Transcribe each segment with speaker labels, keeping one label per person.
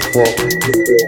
Speaker 1: Pop.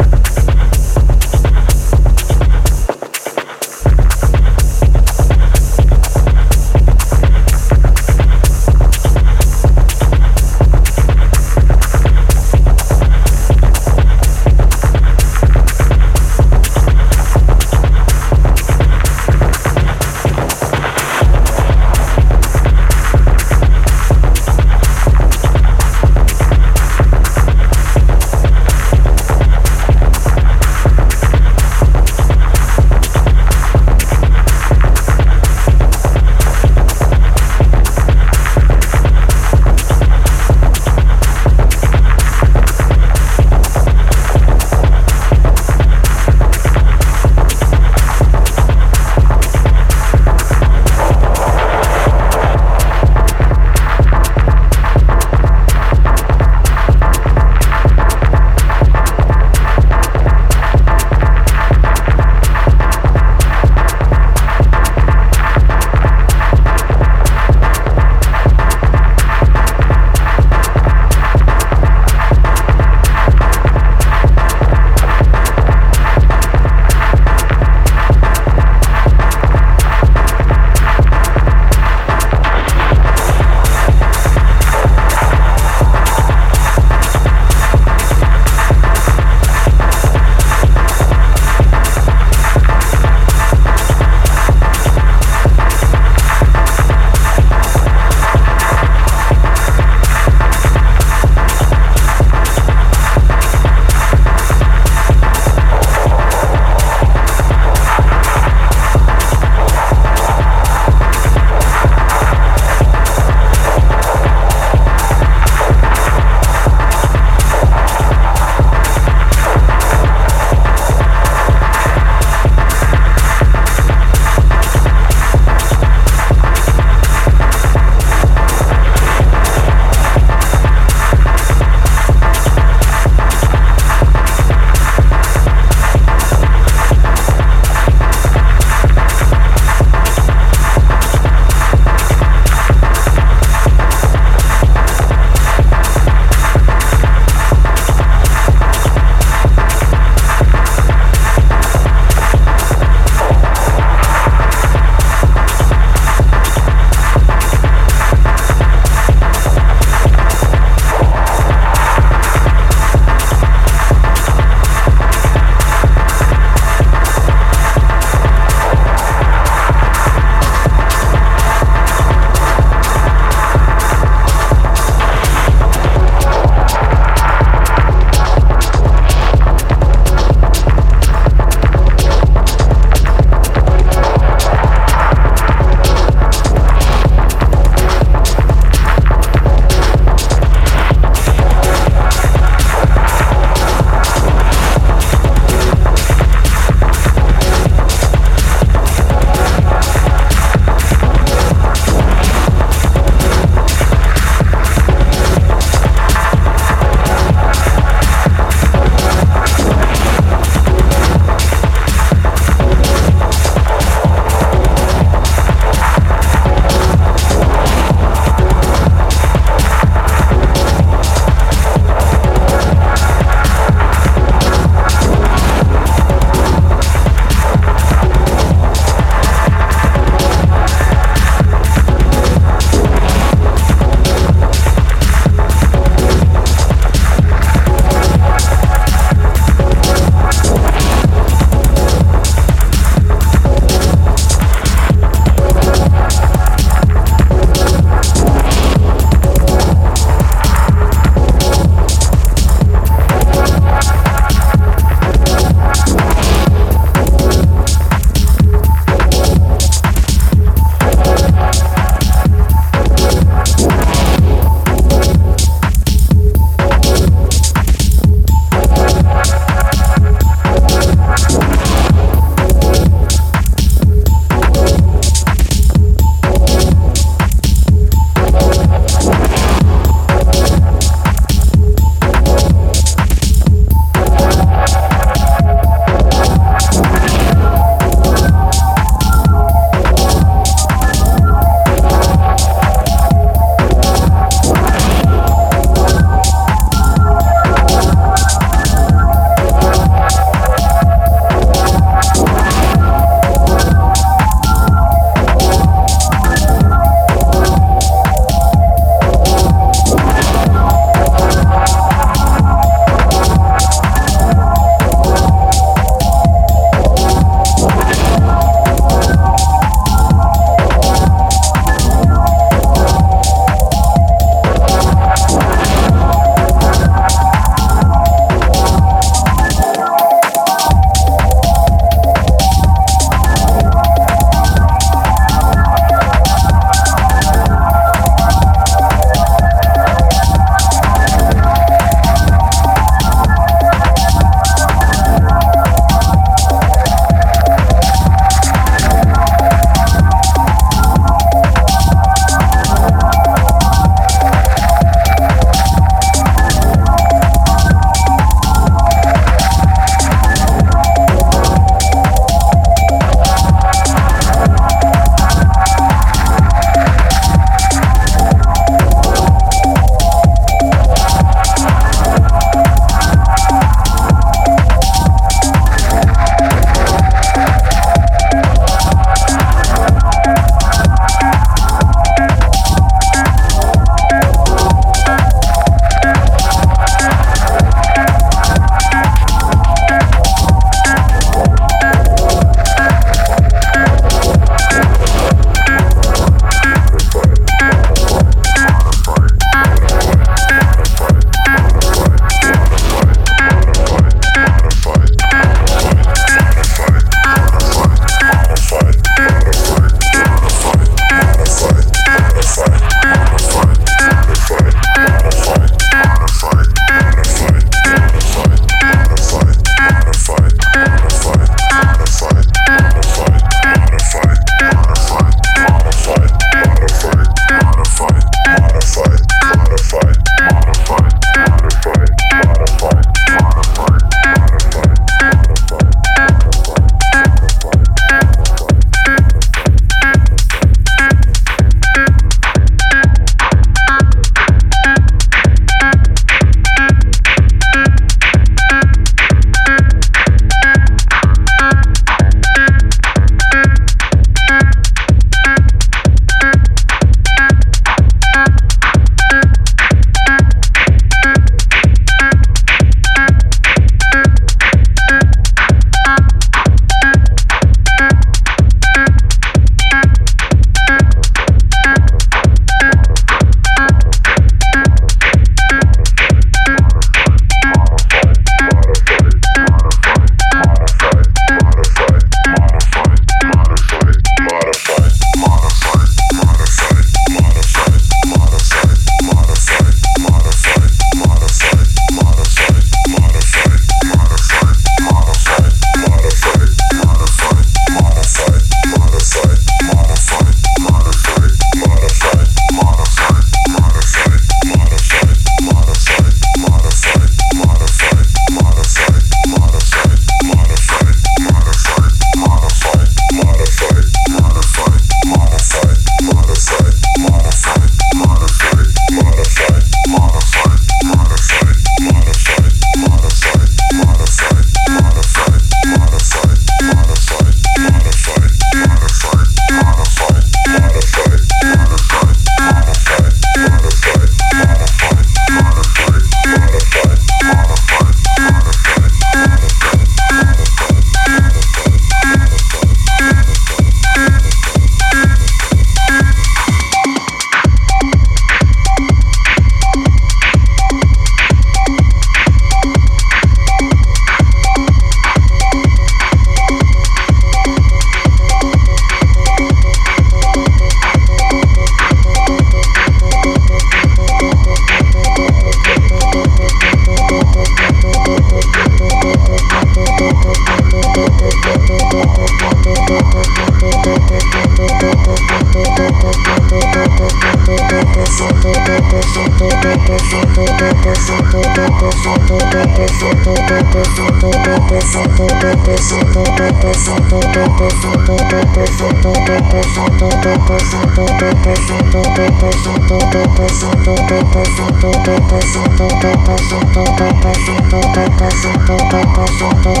Speaker 2: storm.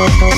Speaker 2: Thank you.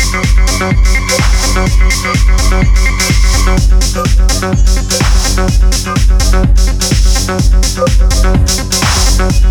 Speaker 2: Thank